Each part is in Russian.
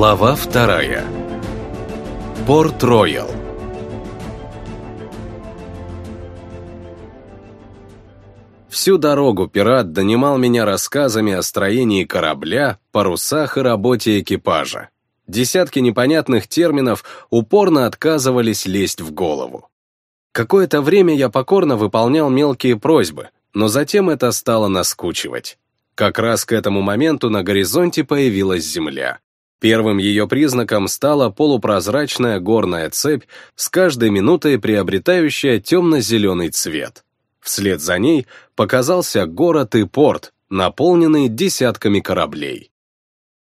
Глава вторая. Порт-Роял. Всю дорогу пират донимал меня рассказами о строении корабля, парусах и работе экипажа. Десятки непонятных терминов упорно отказывались лезть в голову. Какое-то время я покорно выполнял мелкие просьбы, но затем это стало наскучивать. Как раз к этому моменту на горизонте появилась Земля. Первым ее признаком стала полупрозрачная горная цепь, с каждой минутой приобретающая темно-зеленый цвет. Вслед за ней показался город и порт, наполненный десятками кораблей.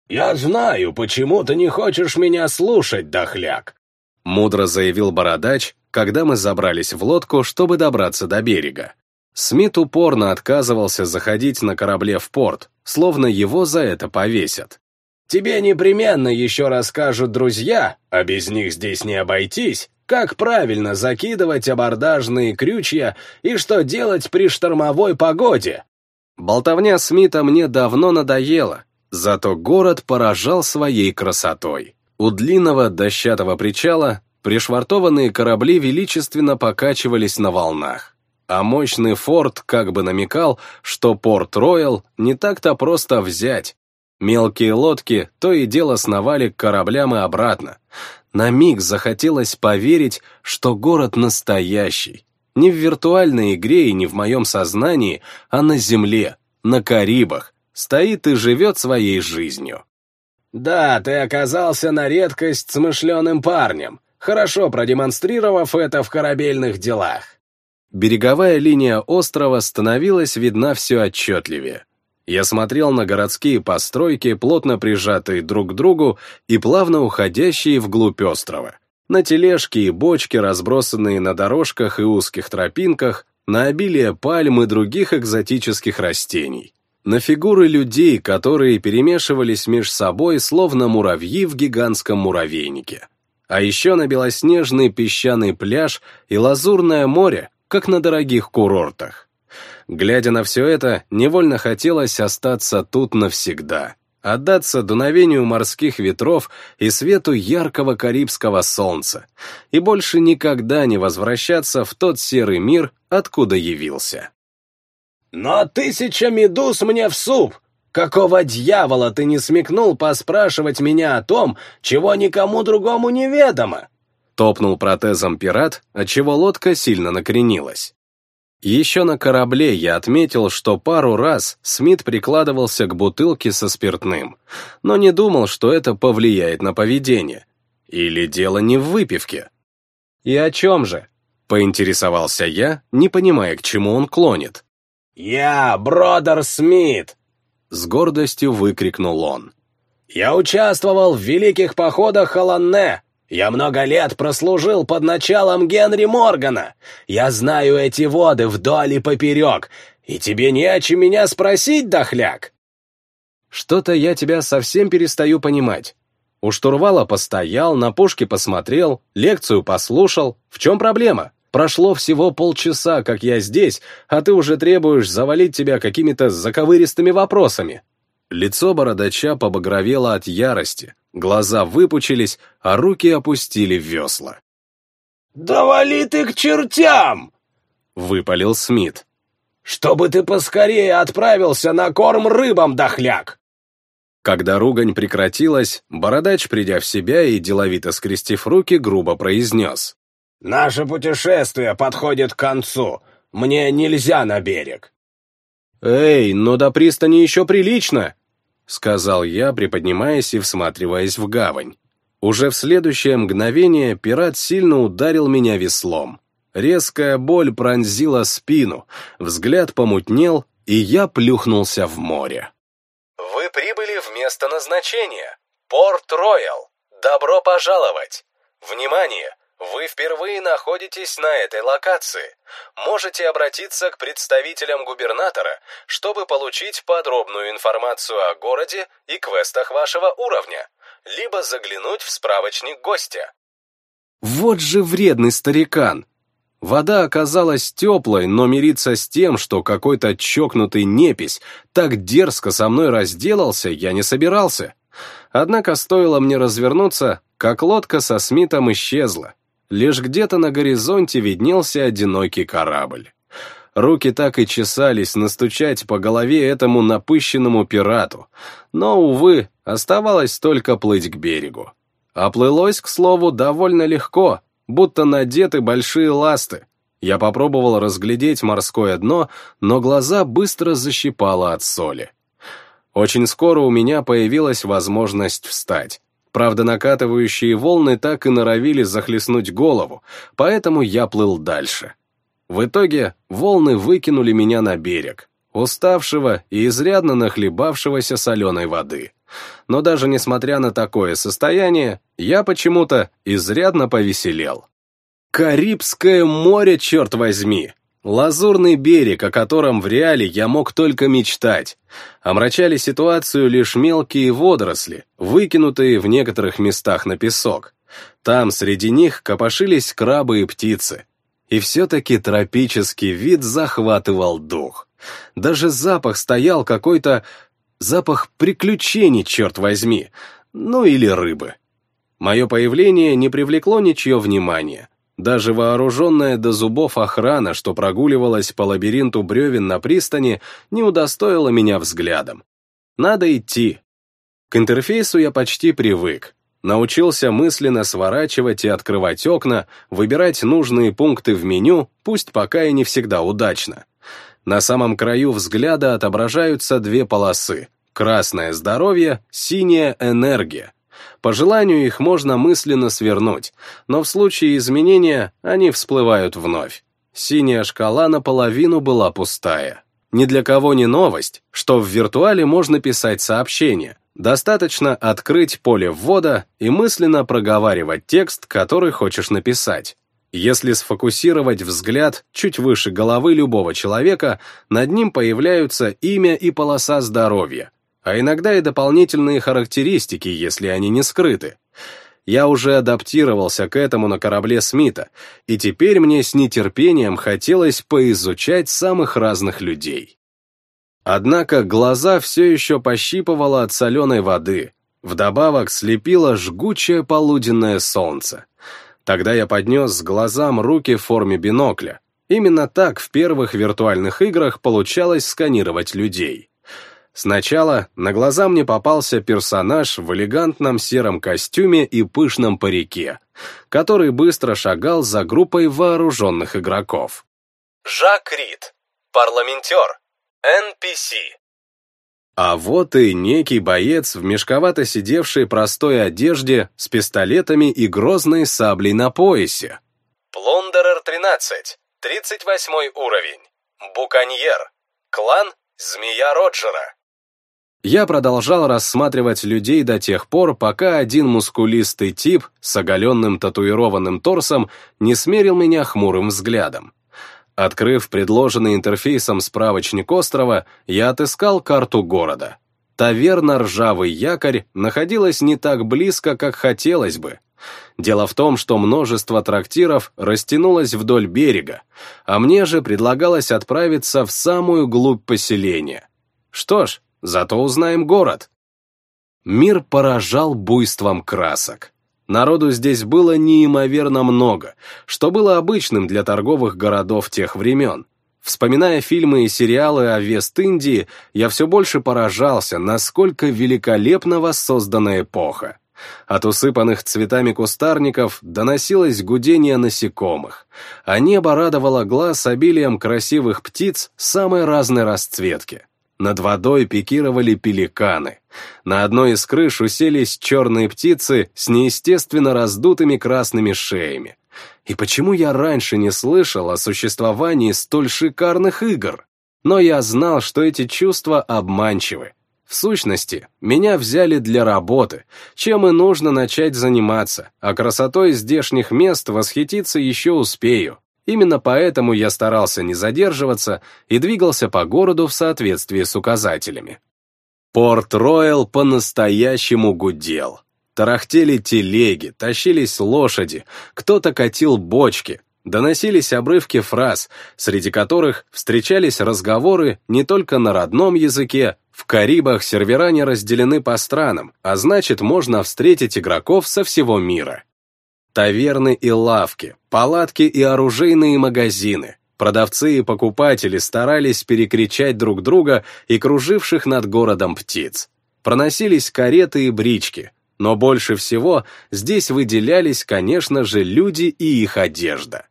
«Я знаю, почему ты не хочешь меня слушать, дохляк», мудро заявил бородач, когда мы забрались в лодку, чтобы добраться до берега. Смит упорно отказывался заходить на корабле в порт, словно его за это повесят. Тебе непременно еще расскажут друзья, а без них здесь не обойтись, как правильно закидывать абордажные крючья и что делать при штормовой погоде. Болтовня Смита мне давно надоела, зато город поражал своей красотой. У длинного дощатого причала пришвартованные корабли величественно покачивались на волнах, а мощный форт как бы намекал, что Порт-Роял не так-то просто взять, Мелкие лодки то и дело сновали к кораблям и обратно. На миг захотелось поверить, что город настоящий. Не в виртуальной игре и не в моем сознании, а на земле, на Карибах, стоит и живет своей жизнью. «Да, ты оказался на редкость смышленым парнем, хорошо продемонстрировав это в корабельных делах». Береговая линия острова становилась видна все отчетливее. Я смотрел на городские постройки, плотно прижатые друг к другу и плавно уходящие вглубь острова. На тележки и бочки, разбросанные на дорожках и узких тропинках, на обилие пальм и других экзотических растений. На фигуры людей, которые перемешивались меж собой, словно муравьи в гигантском муравейнике. А еще на белоснежный песчаный пляж и лазурное море, как на дорогих курортах. Глядя на все это, невольно хотелось остаться тут навсегда, отдаться дуновению морских ветров и свету яркого карибского солнца, и больше никогда не возвращаться в тот серый мир, откуда явился. «Но тысяча медуз мне в суп! Какого дьявола ты не смекнул поспрашивать меня о том, чего никому другому неведомо?» Топнул протезом пират, отчего лодка сильно накренилась. Еще на корабле я отметил, что пару раз Смит прикладывался к бутылке со спиртным, но не думал, что это повлияет на поведение. Или дело не в выпивке. «И о чем же?» — поинтересовался я, не понимая, к чему он клонит. «Я Бродер Смит!» — с гордостью выкрикнул он. «Я участвовал в великих походах Холанне, я много лет прослужил под началом Генри Моргана. Я знаю эти воды вдоль и поперек, и тебе не о чем меня спросить, дохляк!» «Что-то я тебя совсем перестаю понимать. У штурвала постоял, на пушке посмотрел, лекцию послушал. В чем проблема? Прошло всего полчаса, как я здесь, а ты уже требуешь завалить тебя какими-то заковыристыми вопросами». Лицо бородача побагровело от ярости, глаза выпучились, а руки опустили в весла. «Да вали ты к чертям!» — выпалил Смит. «Чтобы ты поскорее отправился на корм рыбам, дохляк!» Когда ругань прекратилась, бородач, придя в себя и деловито скрестив руки, грубо произнес. «Наше путешествие подходит к концу. Мне нельзя на берег». «Эй, но до пристани еще прилично!» Сказал я, приподнимаясь и всматриваясь в гавань. Уже в следующее мгновение пират сильно ударил меня веслом. Резкая боль пронзила спину, взгляд помутнел, и я плюхнулся в море. Вы прибыли в место назначения. Порт-Роял. Добро пожаловать. Внимание! Вы впервые находитесь на этой локации. Можете обратиться к представителям губернатора, чтобы получить подробную информацию о городе и квестах вашего уровня, либо заглянуть в справочник гостя. Вот же вредный старикан! Вода оказалась теплой, но мириться с тем, что какой-то чокнутый непись так дерзко со мной разделался, я не собирался. Однако стоило мне развернуться, как лодка со Смитом исчезла. Лишь где-то на горизонте виднелся одинокий корабль. Руки так и чесались настучать по голове этому напыщенному пирату, но, увы, оставалось только плыть к берегу. Оплылось, к слову, довольно легко, будто надеты большие ласты. Я попробовал разглядеть морское дно, но глаза быстро защипало от соли. Очень скоро у меня появилась возможность встать. Правда, накатывающие волны так и норовили захлестнуть голову, поэтому я плыл дальше. В итоге волны выкинули меня на берег, уставшего и изрядно нахлебавшегося соленой воды. Но даже несмотря на такое состояние, я почему-то изрядно повеселел. Карибское море, черт возьми! Лазурный берег, о котором в реале я мог только мечтать. Омрачали ситуацию лишь мелкие водоросли, выкинутые в некоторых местах на песок. Там среди них копошились крабы и птицы, и все-таки тропический вид захватывал дух. Даже запах стоял какой-то... запах приключений, черт возьми. Ну или рыбы. Мое появление не привлекло ничье внимания. Даже вооруженная до зубов охрана, что прогуливалась по лабиринту бревен на пристани, не удостоила меня взглядом. Надо идти. К интерфейсу я почти привык. Научился мысленно сворачивать и открывать окна, выбирать нужные пункты в меню, пусть пока и не всегда удачно. На самом краю взгляда отображаются две полосы — красное здоровье, синяя энергия. По желанию их можно мысленно свернуть, но в случае изменения они всплывают вновь. Синяя шкала наполовину была пустая. Ни для кого не новость, что в виртуале можно писать сообщения, Достаточно открыть поле ввода и мысленно проговаривать текст, который хочешь написать. Если сфокусировать взгляд чуть выше головы любого человека, над ним появляются имя и полоса здоровья, а иногда и дополнительные характеристики, если они не скрыты. Я уже адаптировался к этому на корабле Смита, и теперь мне с нетерпением хотелось поизучать самых разных людей. Однако глаза все еще пощипывало от соленой воды, вдобавок слепило жгучее полуденное солнце. Тогда я поднес к глазам руки в форме бинокля. Именно так в первых виртуальных играх получалось сканировать людей. Сначала на глаза мне попался персонаж в элегантном сером костюме и пышном парике, который быстро шагал за группой вооруженных игроков. Жак Рид, парламентер, NPC. А вот и некий боец в мешковато сидевшей простой одежде с пистолетами и грозной саблей на поясе. Плондерер 13, 38 уровень. Буканьер. Клан Змея Роджера. Я продолжал рассматривать людей до тех пор, пока один мускулистый тип с оголенным татуированным торсом не смерил меня хмурым взглядом. Открыв предложенный интерфейсом справочник острова, я отыскал карту города. Таверна «Ржавый якорь» находилась не так близко, как хотелось бы. Дело в том, что множество трактиров растянулось вдоль берега, а мне же предлагалось отправиться в самую глубь поселения. Что ж, зато узнаем город. Мир поражал буйством красок. Народу здесь было неимоверно много, что было обычным для торговых городов тех времен. Вспоминая фильмы и сериалы о Вест-Индии, я все больше поражался, насколько великолепно воссоздана эпоха. От усыпанных цветами кустарников доносилось гудение насекомых, а небо радовало глаз обилием красивых птиц самой разной расцветки. Над водой пикировали пеликаны. На одной из крыш уселись черные птицы с неестественно раздутыми красными шеями. И почему я раньше не слышал о существовании столь шикарных игр? Но я знал, что эти чувства обманчивы. В сущности, меня взяли для работы, чем и нужно начать заниматься, а красотой здешних мест восхититься еще успею. Именно поэтому я старался не задерживаться и двигался по городу в соответствии с указателями. Порт-Роyal по-настоящему гудел. Тарахтели телеги, тащились лошади, кто-то катил бочки, Доносились обрывки фраз, среди которых встречались разговоры не только на родном языке, в Карибах сервера не разделены по странам, а значит, можно встретить игроков со всего мира. Таверны и лавки, палатки и оружейные магазины, продавцы и покупатели старались перекричать друг друга и круживших над городом птиц. Проносились кареты и брички, но больше всего здесь выделялись, конечно же, люди и их одежда.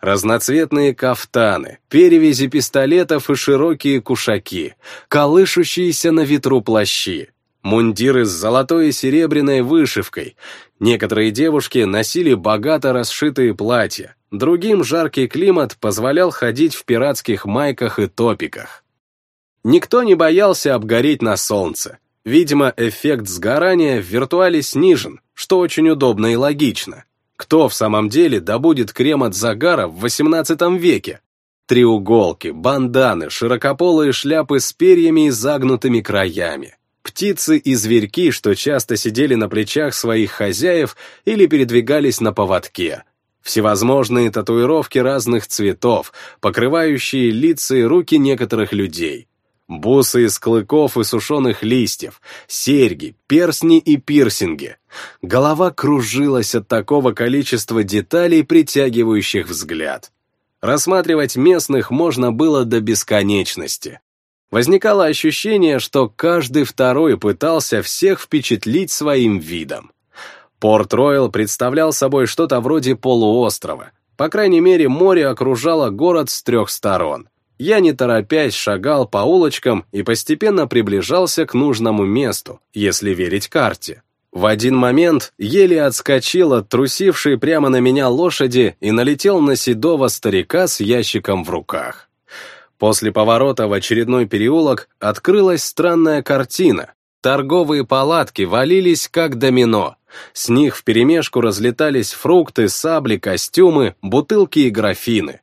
Разноцветные кафтаны, перевязи пистолетов и широкие кушаки, колышущиеся на ветру плащи, мундиры с золотой и серебряной вышивкой. Некоторые девушки носили богато расшитые платья, другим жаркий климат позволял ходить в пиратских майках и топиках. Никто не боялся обгореть на солнце. Видимо, эффект сгорания в виртуале снижен, что очень удобно и логично. Кто в самом деле добудет крем от загара в XVIII веке? Треуголки, банданы, широкополые шляпы с перьями и загнутыми краями. Птицы и зверьки, что часто сидели на плечах своих хозяев или передвигались на поводке. Всевозможные татуировки разных цветов, покрывающие лица и руки некоторых людей бусы из клыков и сушеных листьев, серьги, персни и пирсинги. Голова кружилась от такого количества деталей, притягивающих взгляд. Рассматривать местных можно было до бесконечности. Возникало ощущение, что каждый второй пытался всех впечатлить своим видом. Порт-Ройл представлял собой что-то вроде полуострова. По крайней мере, море окружало город с трех сторон — я не торопясь шагал по улочкам и постепенно приближался к нужному месту, если верить карте. В один момент еле отскочил от трусившей прямо на меня лошади и налетел на седого старика с ящиком в руках. После поворота в очередной переулок открылась странная картина. Торговые палатки валились как домино. С них вперемешку разлетались фрукты, сабли, костюмы, бутылки и графины.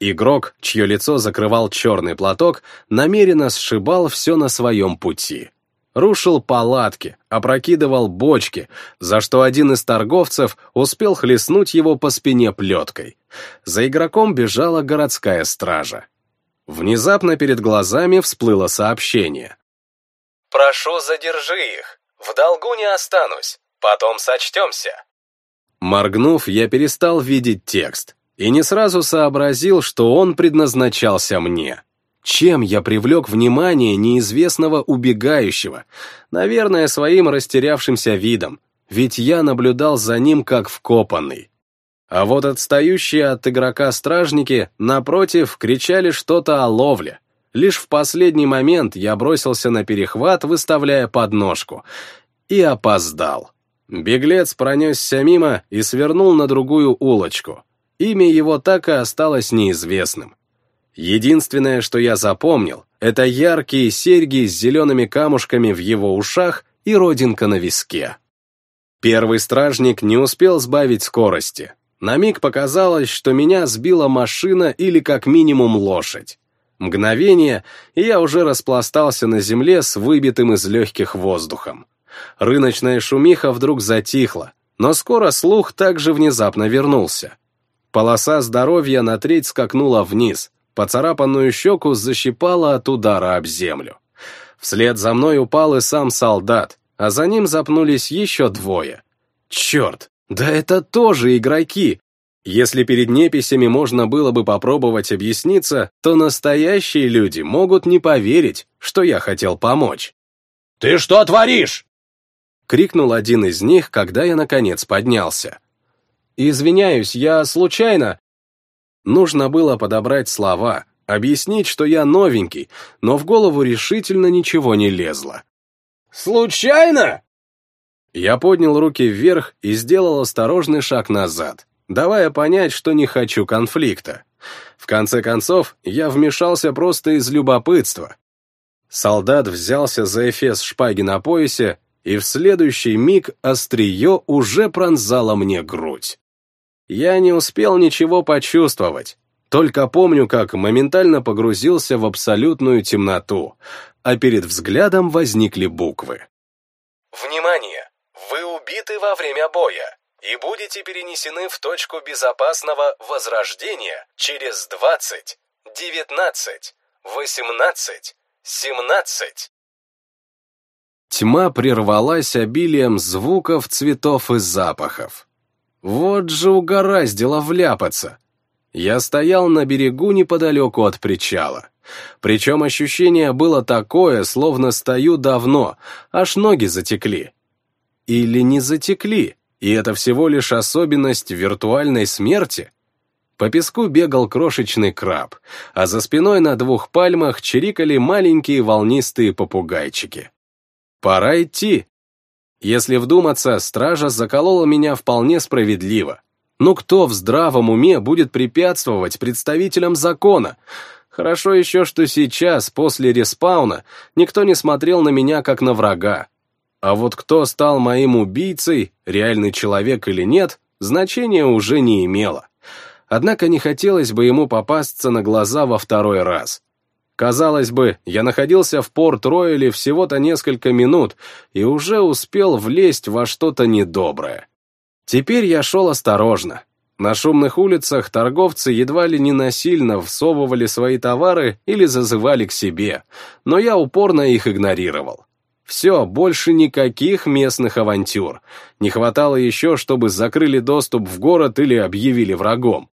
Игрок, чье лицо закрывал черный платок, намеренно сшибал все на своем пути. Рушил палатки, опрокидывал бочки, за что один из торговцев успел хлестнуть его по спине плеткой. За игроком бежала городская стража. Внезапно перед глазами всплыло сообщение. «Прошу, задержи их. В долгу не останусь. Потом сочтемся». Моргнув, я перестал видеть текст и не сразу сообразил, что он предназначался мне. Чем я привлек внимание неизвестного убегающего? Наверное, своим растерявшимся видом, ведь я наблюдал за ним как вкопанный. А вот отстающие от игрока стражники, напротив, кричали что-то о ловле. Лишь в последний момент я бросился на перехват, выставляя подножку, и опоздал. Беглец пронесся мимо и свернул на другую улочку. Имя его так и осталось неизвестным. Единственное, что я запомнил, это яркие серьги с зелеными камушками в его ушах и родинка на виске. Первый стражник не успел сбавить скорости. На миг показалось, что меня сбила машина или как минимум лошадь. Мгновение, и я уже распластался на земле с выбитым из легких воздухом. Рыночная шумиха вдруг затихла, но скоро слух также внезапно вернулся. Полоса здоровья на треть скакнула вниз, поцарапанную щеку защипала от удара об землю. Вслед за мной упал и сам солдат, а за ним запнулись еще двое. Черт, да это тоже игроки! Если перед неписями можно было бы попробовать объясниться, то настоящие люди могут не поверить, что я хотел помочь. «Ты что творишь?» — крикнул один из них, когда я наконец поднялся. «Извиняюсь, я случайно...» Нужно было подобрать слова, объяснить, что я новенький, но в голову решительно ничего не лезло. «Случайно?» Я поднял руки вверх и сделал осторожный шаг назад, давая понять, что не хочу конфликта. В конце концов, я вмешался просто из любопытства. Солдат взялся за эфес шпаги на поясе, и в следующий миг острие уже пронзало мне грудь. Я не успел ничего почувствовать, только помню, как моментально погрузился в абсолютную темноту, а перед взглядом возникли буквы. Внимание! Убиты во время боя. и будете перенесены в точку безопасного возрождения через 20, 19, 18, 17. Тьма прервалась обилием звуков, цветов и запахов. Вот же угораздило вляпаться. Я стоял на берегу неподалеку от причала. Причем ощущение было такое, словно стою давно, аж ноги затекли. Или не затекли, и это всего лишь особенность виртуальной смерти? По песку бегал крошечный краб, а за спиной на двух пальмах чирикали маленькие волнистые попугайчики. Пора идти. Если вдуматься, стража заколола меня вполне справедливо. Ну кто в здравом уме будет препятствовать представителям закона? Хорошо еще, что сейчас, после респауна, никто не смотрел на меня как на врага. А вот кто стал моим убийцей, реальный человек или нет, значения уже не имело. Однако не хотелось бы ему попасться на глаза во второй раз. Казалось бы, я находился в Порт-Ройле всего-то несколько минут и уже успел влезть во что-то недоброе. Теперь я шел осторожно. На шумных улицах торговцы едва ли не насильно всовывали свои товары или зазывали к себе, но я упорно их игнорировал. Все, больше никаких местных авантюр. Не хватало еще, чтобы закрыли доступ в город или объявили врагом.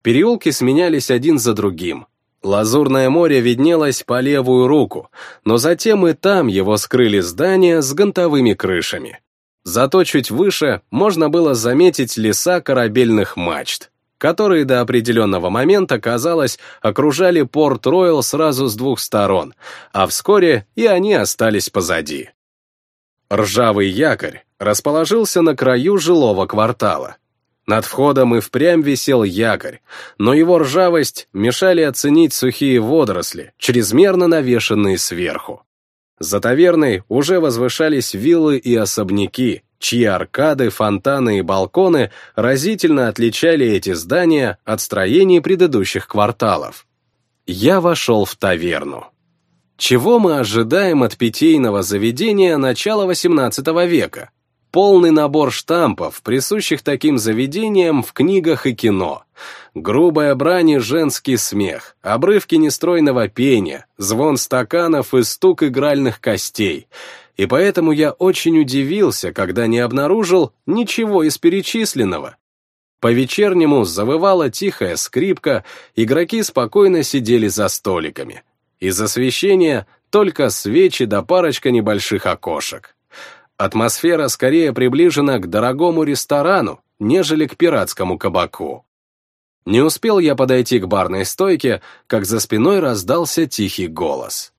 Переулки сменялись один за другим. Лазурное море виднелось по левую руку, но затем и там его скрыли здания с гонтовыми крышами. Зато чуть выше можно было заметить леса корабельных мачт, которые до определенного момента, казалось, окружали Порт-Ройл сразу с двух сторон, а вскоре и они остались позади. Ржавый якорь расположился на краю жилого квартала. Над входом и впрямь висел якорь, но его ржавость мешали оценить сухие водоросли, чрезмерно навешанные сверху. За таверной уже возвышались виллы и особняки, чьи аркады, фонтаны и балконы разительно отличали эти здания от строений предыдущих кварталов. Я вошел в таверну. Чего мы ожидаем от питейного заведения начала XVIII века? полный набор штампов, присущих таким заведениям в книгах и кино. Грубая брань и женский смех, обрывки нестройного пения, звон стаканов и стук игральных костей. И поэтому я очень удивился, когда не обнаружил ничего из перечисленного. По-вечернему завывала тихая скрипка, игроки спокойно сидели за столиками. Из освещения только свечи да парочка небольших окошек. Атмосфера скорее приближена к дорогому ресторану, нежели к пиратскому кабаку. Не успел я подойти к барной стойке, как за спиной раздался тихий голос.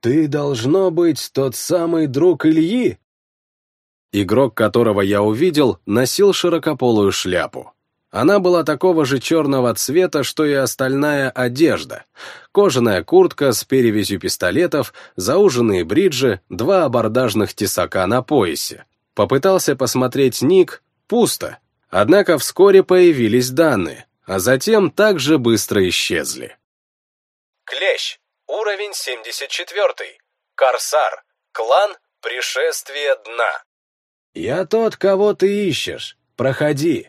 «Ты должно быть тот самый друг Ильи?» Игрок, которого я увидел, носил широкополую шляпу. Она была такого же черного цвета, что и остальная одежда. Кожаная куртка с перевязью пистолетов, зауженные бриджи, два абордажных тесака на поясе. Попытался посмотреть ник, пусто. Однако вскоре появились данные, а затем также быстро исчезли. Клещ. Уровень 74. Корсар. Клан Пришествие Дна. «Я тот, кого ты ищешь. Проходи»,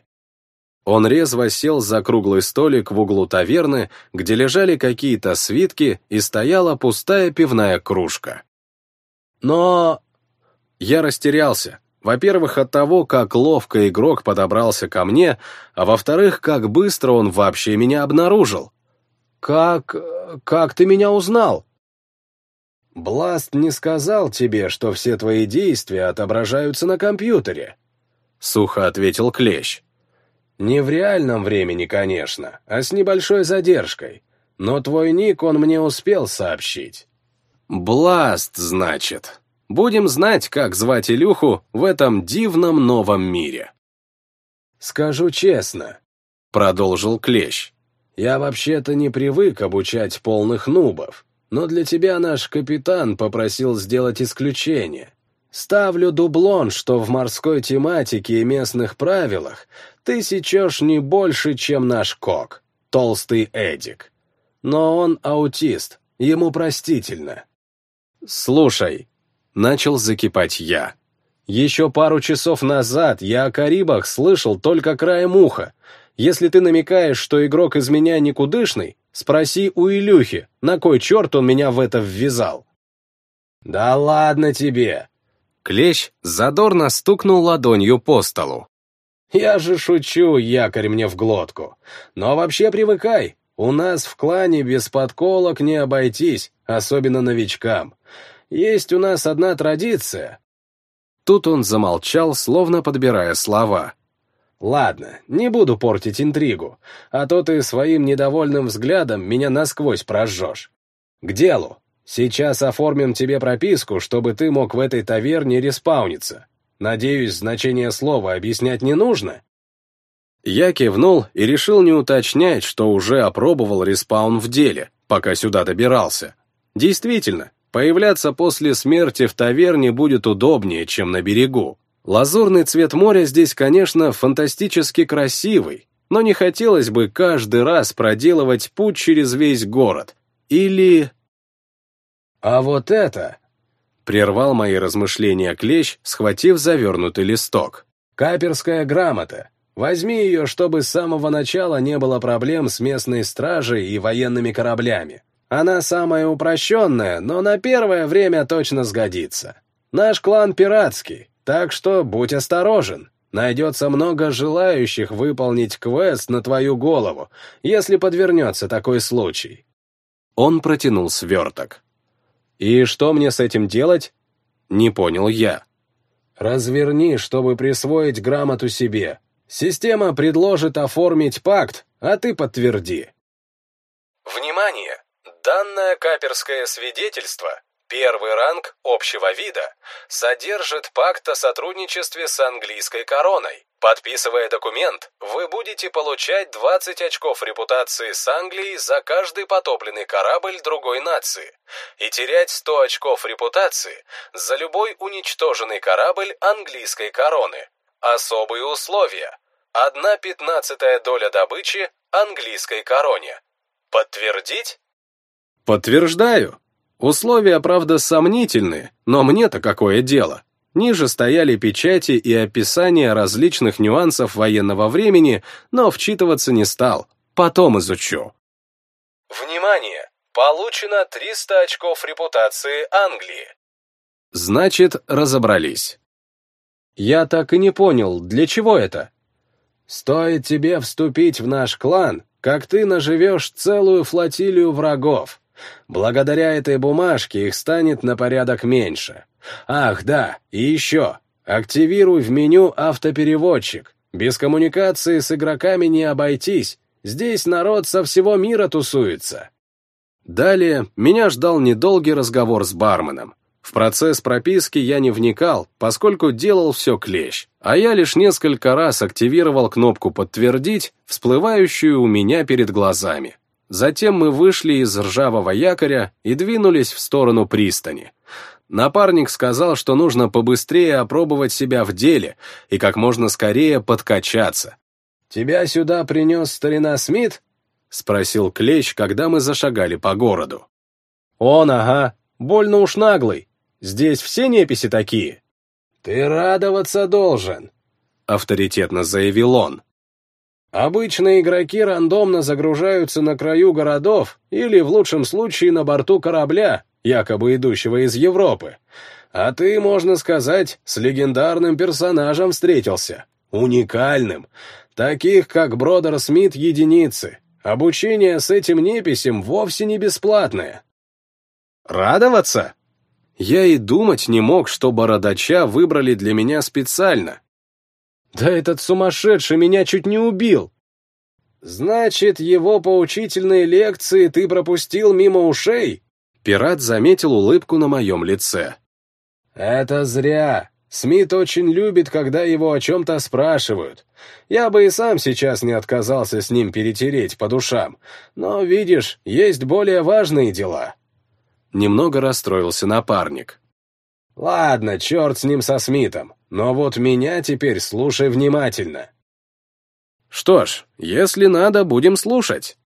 он резво сел за круглый столик в углу таверны, где лежали какие-то свитки и стояла пустая пивная кружка. Но... Я растерялся. Во-первых, от того, как ловко игрок подобрался ко мне, а во-вторых, как быстро он вообще меня обнаружил. «Как... как ты меня узнал?» «Бласт не сказал тебе, что все твои действия отображаются на компьютере», — сухо ответил Клещ. Не в реальном времени, конечно, а с небольшой задержкой. Но твой ник он мне успел сообщить. Бласт, значит. Будем знать, как звать Илюху в этом дивном новом мире. Скажу честно, продолжил Клещ. Я вообще-то не привык обучать полных нубов, но для тебя наш капитан попросил сделать исключение. Ставлю дублон, что в морской тематике и местных правилах ты сечешь не больше, чем наш кок, толстый Эдик. Но он аутист, ему простительно. Слушай, начал закипать я. Еще пару часов назад я о Карибах слышал только краем уха. Если ты намекаешь, что игрок из меня никудышный, спроси у Илюхи, на кой черт он меня в это ввязал. «Да ладно тебе!» Клещ задорно стукнул ладонью по столу. «Я же шучу, якорь мне в глотку. Но вообще привыкай, у нас в клане без подколок не обойтись, особенно новичкам. Есть у нас одна традиция». Тут он замолчал, словно подбирая слова. «Ладно, не буду портить интригу, а то ты своим недовольным взглядом меня насквозь прожжешь. К делу. Сейчас оформим тебе прописку, чтобы ты мог в этой таверне респауниться. Надеюсь, значение слова объяснять не нужно?» Я кивнул и решил не уточнять, что уже опробовал респаун в деле, пока сюда добирался. Действительно, появляться после смерти в таверне будет удобнее, чем на берегу. Лазурный цвет моря здесь, конечно, фантастически красивый, но не хотелось бы каждый раз проделывать путь через весь город. Или... «А вот это...» — прервал мои размышления клещ, схватив завернутый листок. «Каперская грамота. Возьми ее, чтобы с самого начала не было проблем с местной стражей и военными кораблями. Она самая упрощенная, но на первое время точно сгодится. Наш клан пиратский, так что будь осторожен. Найдется много желающих выполнить квест на твою голову, если подвернется такой случай». Он протянул сверток. «И что мне с этим делать?» Не понял я. «Разверни, чтобы присвоить грамоту себе. Система предложит оформить пакт, а ты подтверди». Внимание! Данное каперское свидетельство, первый ранг общего вида, содержит пакт о сотрудничестве с английской короной. Подписывая документ, вы будете получать 20 очков репутации с Англией за каждый потопленный корабль другой нации и терять 100 очков репутации за любой уничтоженный корабль английской короны. Особые условия. Одна пятнадцатая доля добычи английской короне. Подтвердить? Подтверждаю. Условия, правда, сомнительные, но мне-то какое дело? Ниже стояли печати и описания различных нюансов военного времени, но вчитываться не стал. Потом изучу. Внимание! Получено 300 очков репутации Англии. Значит, разобрались. Я так и не понял, для чего это? Стоит тебе вступить в наш клан, как ты наживешь целую флотилию врагов. Благодаря этой бумажке их станет на порядок меньше. Ах, да, и еще. Активируй в меню автопереводчик. Без коммуникации с игроками не обойтись. Здесь народ со всего мира тусуется. Далее меня ждал недолгий разговор с барменом. В процесс прописки я не вникал, поскольку делал все клещ, а я лишь несколько раз активировал кнопку «Подтвердить», всплывающую у меня перед глазами. Затем мы вышли из ржавого якоря и двинулись в сторону пристани. Напарник сказал, что нужно побыстрее опробовать себя в деле и как можно скорее подкачаться. «Тебя сюда принес старина Смит?» — спросил Клещ, когда мы зашагали по городу. «Он, ага, больно уж наглый. Здесь все неписи такие». «Ты радоваться должен», — авторитетно заявил он. Обычно игроки рандомно загружаются на краю городов или, в лучшем случае, на борту корабля, якобы идущего из Европы. А ты, можно сказать, с легендарным персонажем встретился. Уникальным. Таких, как Бродер Смит, единицы. Обучение с этим неписем вовсе не бесплатное. Радоваться? Я и думать не мог, что бородача выбрали для меня специально. Да этот сумасшедший меня чуть не убил. Значит, его поучительные лекции ты пропустил мимо ушей? Пират заметил улыбку на моем лице. «Это зря. Смит очень любит, когда его о чем-то спрашивают. Я бы и сам сейчас не отказался с ним перетереть по душам. Но, видишь, есть более важные дела». Немного расстроился напарник. «Ладно, черт с ним со Смитом, но вот меня теперь слушай внимательно». «Что ж, если надо, будем слушать».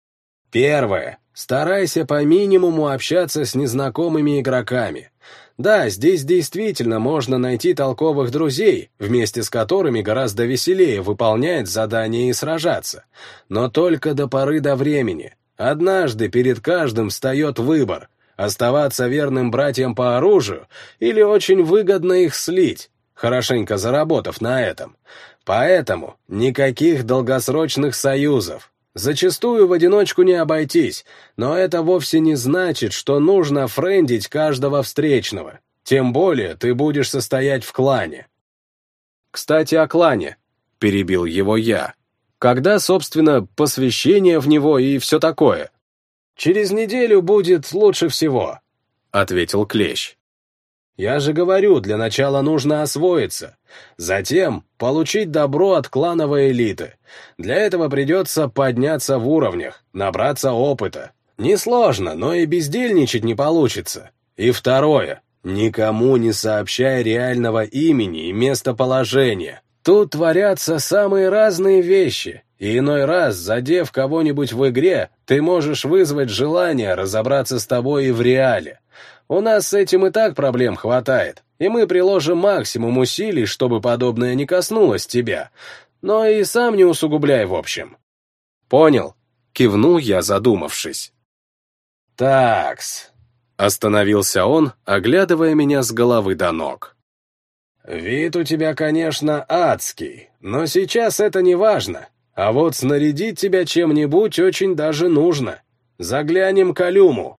Первое. Старайся по минимуму общаться с незнакомыми игроками. Да, здесь действительно можно найти толковых друзей, вместе с которыми гораздо веселее выполнять задания и сражаться. Но только до поры до времени. Однажды перед каждым встает выбор — оставаться верным братьям по оружию или очень выгодно их слить, хорошенько заработав на этом. Поэтому никаких долгосрочных союзов. Зачастую в одиночку не обойтись, но это вовсе не значит, что нужно френдить каждого встречного. Тем более ты будешь состоять в клане. Кстати, о клане. Перебил его я. Когда, собственно, посвящение в него и все такое? Через неделю будет лучше всего, ответил Клещ. Я же говорю, для начала нужно освоиться. Затем получить добро от клановой элиты. Для этого придется подняться в уровнях, набраться опыта. Несложно, но и бездельничать не получится. И второе. Никому не сообщай реального имени и местоположения. Тут творятся самые разные вещи, и иной раз, задев кого-нибудь в игре, ты можешь вызвать желание разобраться с тобой и в реале. У нас с этим и так проблем хватает, и мы приложим максимум усилий, чтобы подобное не коснулось тебя. Но и сам не усугубляй в общем. Понял, кивнул я, задумавшись. Такс. Остановился он, оглядывая меня с головы до ног. Вид у тебя, конечно, адский, но сейчас это не важно. А вот снарядить тебя чем-нибудь очень даже нужно. Заглянем к Алюму.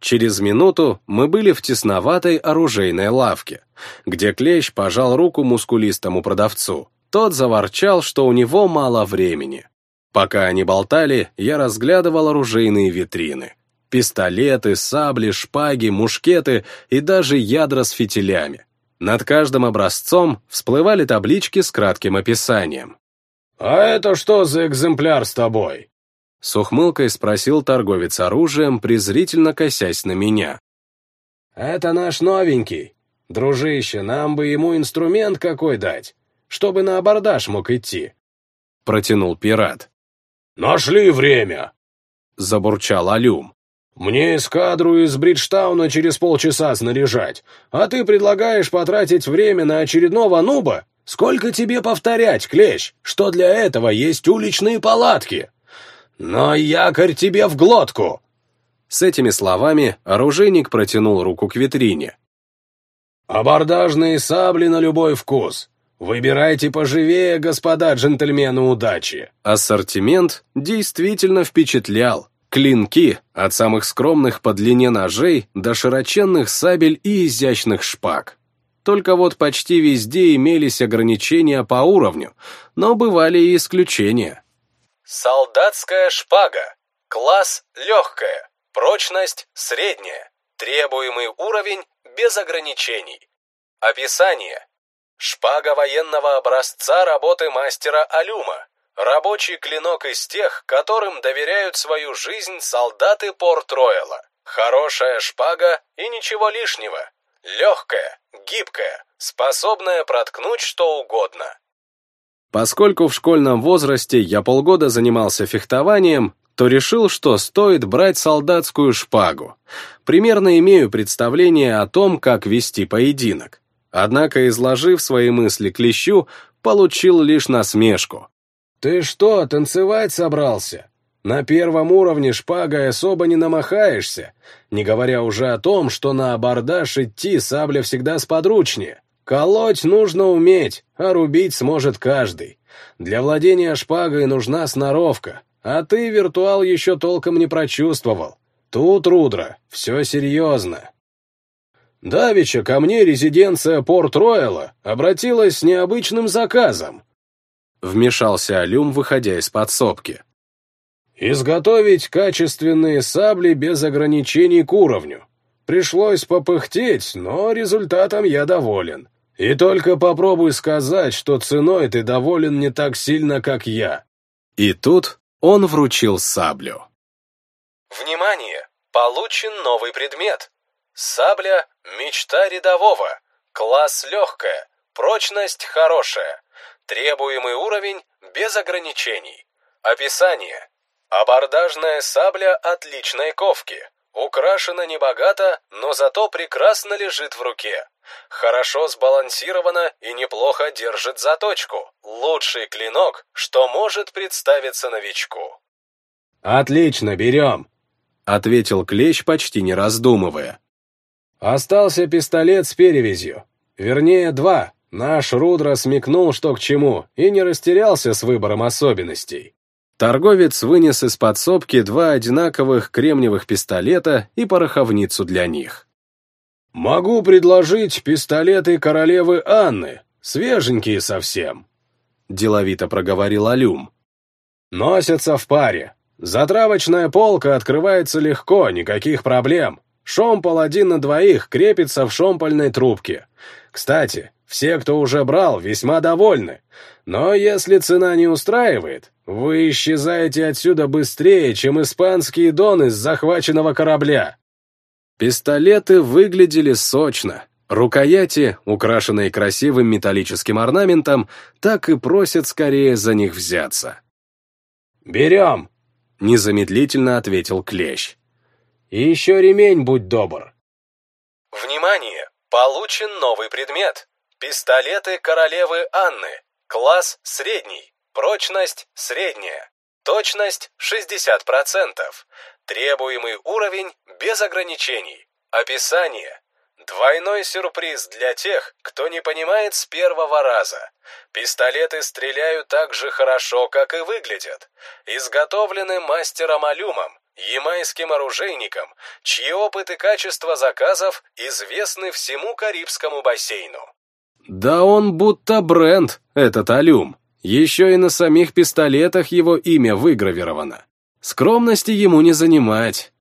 Через минуту мы были в тесноватой оружейной лавке, где Клещ пожал руку мускулистому продавцу. Тот заворчал, что у него мало времени. Пока они болтали, я разглядывал оружейные витрины. Пистолеты, сабли, шпаги, мушкеты и даже ядра с фитилями. Над каждым образцом всплывали таблички с кратким описанием. «А это что за экземпляр с тобой?» С ухмылкой спросил торговец оружием, презрительно косясь на меня. «Это наш новенький. Дружище, нам бы ему инструмент какой дать, чтобы на абордаж мог идти», — протянул пират. «Нашли время!» — забурчал Алюм. «Мне эскадру из Бриджтауна через полчаса снаряжать, а ты предлагаешь потратить время на очередного нуба? Сколько тебе повторять, Клещ, что для этого есть уличные палатки?» «Но якорь тебе в глотку!» С этими словами оружейник протянул руку к витрине. «Абордажные сабли на любой вкус. Выбирайте поживее, господа джентльмены удачи!» Ассортимент действительно впечатлял. Клинки, от самых скромных по длине ножей до широченных сабель и изящных шпаг. Только вот почти везде имелись ограничения по уровню, но бывали и исключения. Солдатская шпага. Класс легкая. Прочность средняя. Требуемый уровень без ограничений. Описание. Шпага военного образца работы мастера Алюма. Рабочий клинок из тех, которым доверяют свою жизнь солдаты Порт-Ройла. Хорошая шпага и ничего лишнего. Легкая, гибкая, способная проткнуть что угодно. Поскольку в школьном возрасте я полгода занимался фехтованием, то решил, что стоит брать солдатскую шпагу. Примерно имею представление о том, как вести поединок. Однако, изложив свои мысли клещу, получил лишь насмешку. «Ты что, танцевать собрался? На первом уровне шпагой особо не намахаешься, не говоря уже о том, что на абордаж идти сабля всегда сподручнее. Колоть нужно уметь, а рубить сможет каждый. Для владения шпагой нужна сноровка, а ты виртуал еще толком не прочувствовал. Тут, Рудра, все серьезно. Давича ко мне резиденция Порт-Ройла обратилась с необычным заказом. Вмешался Алюм, выходя из подсобки. Изготовить качественные сабли без ограничений к уровню. Пришлось попыхтеть, но результатом я доволен. И только попробуй сказать, что ценой ты доволен не так сильно, как я. И тут он вручил саблю. Внимание! Получен новый предмет. Сабля – мечта рядового. Класс легкая. Прочность хорошая. Требуемый уровень без ограничений. Описание. Абордажная сабля отличной ковки. Украшена небогато, но зато прекрасно лежит в руке. Хорошо сбалансирована и неплохо держит заточку. Лучший клинок, что может представиться новичку. «Отлично, берем», — ответил Клещ, почти не раздумывая. «Остался пистолет с перевязью. Вернее, два. Наш Рудра смекнул, что к чему, и не растерялся с выбором особенностей. Торговец вынес из подсобки два одинаковых кремниевых пистолета и пороховницу для них. «Могу предложить пистолеты королевы Анны, свеженькие совсем», — деловито проговорил Алюм. «Носятся в паре. Затравочная полка открывается легко, никаких проблем. Шомпол один на двоих крепится в шомпольной трубке. Кстати, все, кто уже брал, весьма довольны. Но если цена не устраивает, вы исчезаете отсюда быстрее, чем испанские доны с захваченного корабля. Пистолеты выглядели сочно. Рукояти, украшенные красивым металлическим орнаментом, так и просят скорее за них взяться. «Берем!» — незамедлительно ответил Клещ. «И еще ремень, будь добр!» «Внимание! Получен новый предмет! Пистолеты королевы Анны! Класс средний!» Прочность средняя. Точность 60%. Требуемый уровень без ограничений. Описание. Двойной сюрприз для тех, кто не понимает с первого раза. Пистолеты стреляют так же хорошо, как и выглядят. Изготовлены мастером Алюмом, ямайским оружейником, чьи опыт и качество заказов известны всему Карибскому бассейну. Да он будто бренд, этот Алюм. Еще и на самих пистолетах его имя выгравировано. Скромности ему не занимать.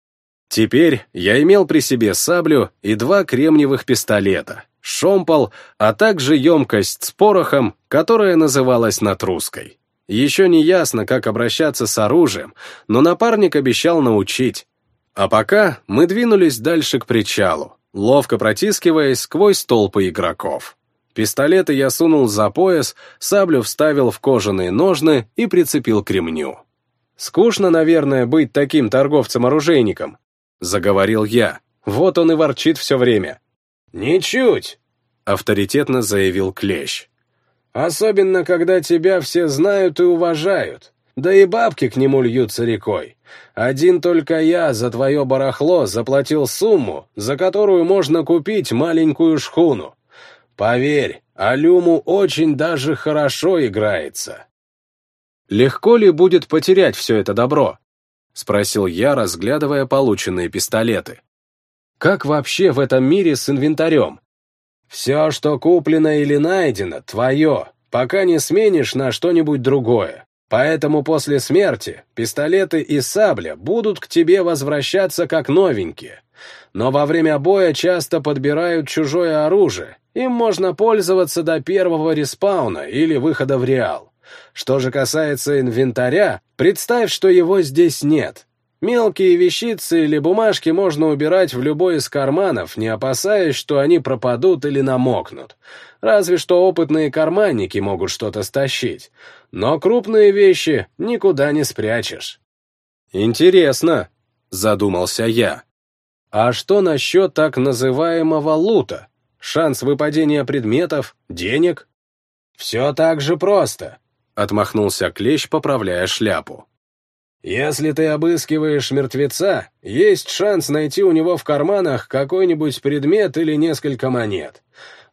Теперь я имел при себе саблю и два кремниевых пистолета, шомпол, а также емкость с порохом, которая называлась натруской. Еще не ясно, как обращаться с оружием, но напарник обещал научить. А пока мы двинулись дальше к причалу, ловко протискиваясь сквозь толпы игроков. Пистолеты я сунул за пояс, саблю вставил в кожаные ножны и прицепил к ремню. «Скучно, наверное, быть таким торговцем-оружейником», — заговорил я. «Вот он и ворчит все время». «Ничуть», — авторитетно заявил Клещ. «Особенно, когда тебя все знают и уважают. Да и бабки к нему льются рекой. Один только я за твое барахло заплатил сумму, за которую можно купить маленькую шхуну. Поверь, Алюму очень даже хорошо играется. Легко ли будет потерять все это добро? Спросил я, разглядывая полученные пистолеты. Как вообще в этом мире с инвентарем? Все, что куплено или найдено, твое, пока не сменишь на что-нибудь другое. Поэтому после смерти пистолеты и сабля будут к тебе возвращаться как новенькие. Но во время боя часто подбирают чужое оружие, им можно пользоваться до первого респауна или выхода в реал. Что же касается инвентаря, представь, что его здесь нет. Мелкие вещицы или бумажки можно убирать в любой из карманов, не опасаясь, что они пропадут или намокнут. Разве что опытные карманники могут что-то стащить. Но крупные вещи никуда не спрячешь. «Интересно», — задумался я. «А что насчет так называемого лута? Шанс выпадения предметов, денег? Все так же просто, отмахнулся Клещ, поправляя шляпу. Если ты обыскиваешь мертвеца, есть шанс найти у него в карманах какой-нибудь предмет или несколько монет.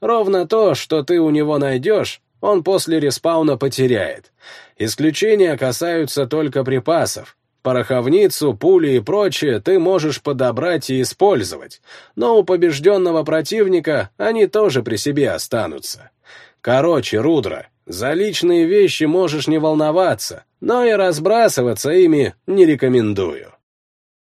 Ровно то, что ты у него найдешь, он после респауна потеряет. Исключения касаются только припасов, Пороховницу, пули и прочее ты можешь подобрать и использовать, но у побежденного противника они тоже при себе останутся. Короче, Рудра, за личные вещи можешь не волноваться, но и разбрасываться ими не рекомендую.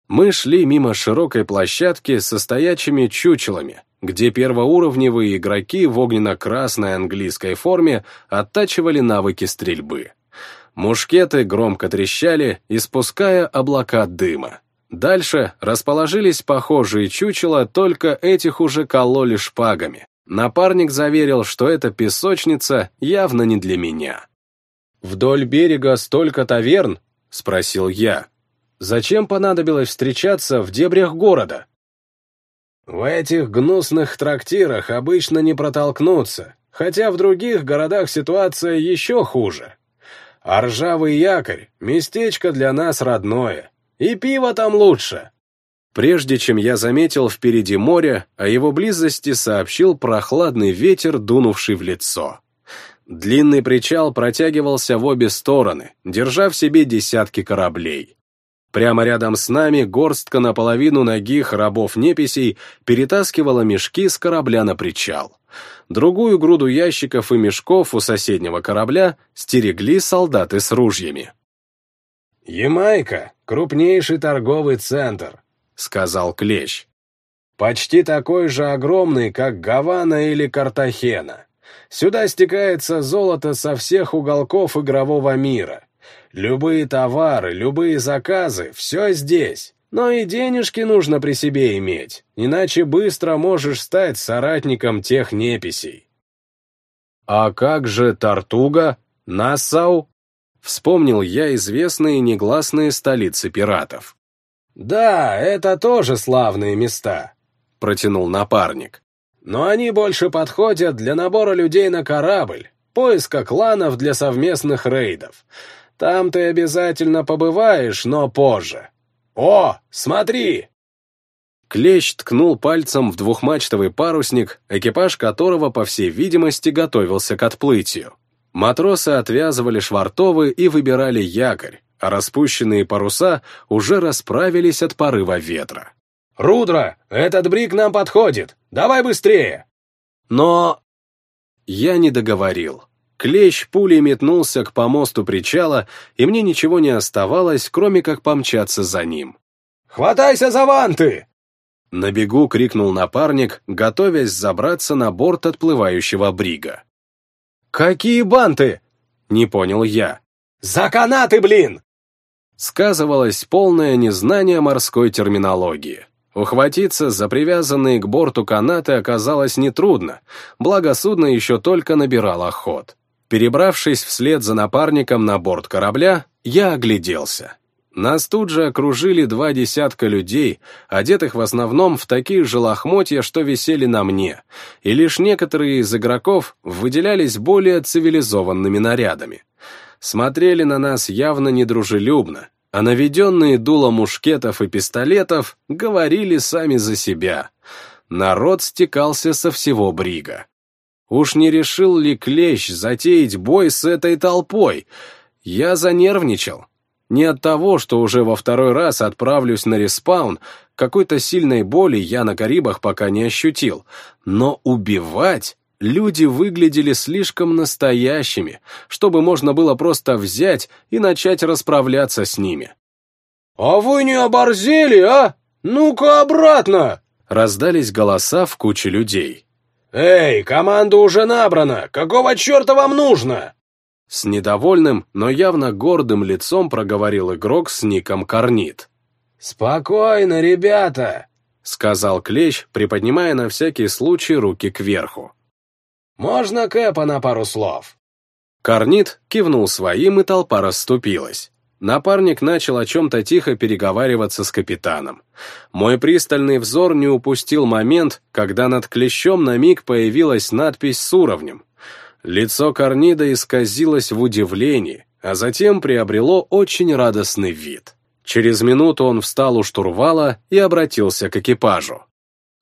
Мы шли мимо широкой площадки со стоячими чучелами, где первоуровневые игроки в огненно-красной английской форме оттачивали навыки стрельбы. Мушкеты громко трещали, испуская облака дыма. Дальше расположились похожие чучела, только этих уже кололи шпагами. Напарник заверил, что эта песочница явно не для меня. «Вдоль берега столько таверн?» — спросил я. Зачем понадобилось встречаться в дебрях города? В этих гнусных трактирах обычно не протолкнуться, хотя в других городах ситуация еще хуже. А ржавый якорь — местечко для нас родное. И пиво там лучше. Прежде чем я заметил впереди море, о его близости сообщил прохладный ветер, дунувший в лицо. Длинный причал протягивался в обе стороны, держа в себе десятки кораблей. Прямо рядом с нами горстка наполовину ногих рабов-неписей перетаскивала мешки с корабля на причал. Другую груду ящиков и мешков у соседнего корабля стерегли солдаты с ружьями. «Ямайка — крупнейший торговый центр», — сказал Клещ. «Почти такой же огромный, как Гавана или Картахена. Сюда стекается золото со всех уголков игрового мира. Любые товары, любые заказы — все здесь. Но и денежки нужно при себе иметь, иначе быстро можешь стать соратником тех неписей. «А как же Тартуга? Нассау?» Вспомнил я известные негласные столицы пиратов. «Да, это тоже славные места», — протянул напарник. «Но они больше подходят для набора людей на корабль, поиска кланов для совместных рейдов. Там ты обязательно побываешь, но позже. «О, смотри!» Клещ ткнул пальцем в двухмачтовый парусник, экипаж которого, по всей видимости, готовился к отплытию. Матросы отвязывали швартовы и выбирали якорь, а распущенные паруса уже расправились от порыва ветра. «Рудра, этот брик нам подходит! Давай быстрее!» «Но...» Я не договорил. Клещ пулей метнулся к помосту причала, и мне ничего не оставалось, кроме как помчаться за ним. «Хватайся за ванты!» На бегу крикнул напарник, готовясь забраться на борт отплывающего брига. «Какие банты?» — не понял я. «За канаты, блин!» Сказывалось полное незнание морской терминологии. Ухватиться за привязанные к борту канаты оказалось нетрудно, благо судно еще только набирало ход. Перебравшись вслед за напарником на борт корабля, я огляделся. Нас тут же окружили два десятка людей, одетых в основном в такие же лохмотья, что висели на мне, и лишь некоторые из игроков выделялись более цивилизованными нарядами. Смотрели на нас явно недружелюбно, а наведенные дуло мушкетов и пистолетов говорили сами за себя. Народ стекался со всего брига. Уж не решил ли Клещ затеять бой с этой толпой? Я занервничал. Не от того, что уже во второй раз отправлюсь на респаун, какой-то сильной боли я на Карибах пока не ощутил, но убивать люди выглядели слишком настоящими, чтобы можно было просто взять и начать расправляться с ними. «А вы не оборзели, а? Ну-ка обратно!» Раздались голоса в куче людей. «Эй, команда уже набрана! Какого черта вам нужно?» С недовольным, но явно гордым лицом проговорил игрок с ником Корнит. «Спокойно, ребята!» — сказал Клещ, приподнимая на всякий случай руки кверху. «Можно Кэпа на пару слов?» Корнит кивнул своим, и толпа расступилась. Напарник начал о чем-то тихо переговариваться с капитаном. Мой пристальный взор не упустил момент, когда над клещом на миг появилась надпись с уровнем. Лицо Корнида исказилось в удивлении, а затем приобрело очень радостный вид. Через минуту он встал у штурвала и обратился к экипажу.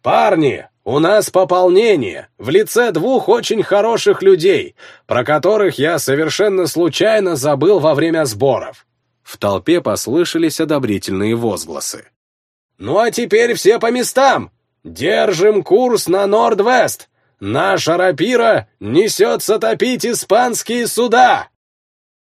«Парни, у нас пополнение в лице двух очень хороших людей, про которых я совершенно случайно забыл во время сборов. В толпе послышались одобрительные возгласы. «Ну а теперь все по местам! Держим курс на Норд-Вест! Наша рапира несется топить испанские суда!»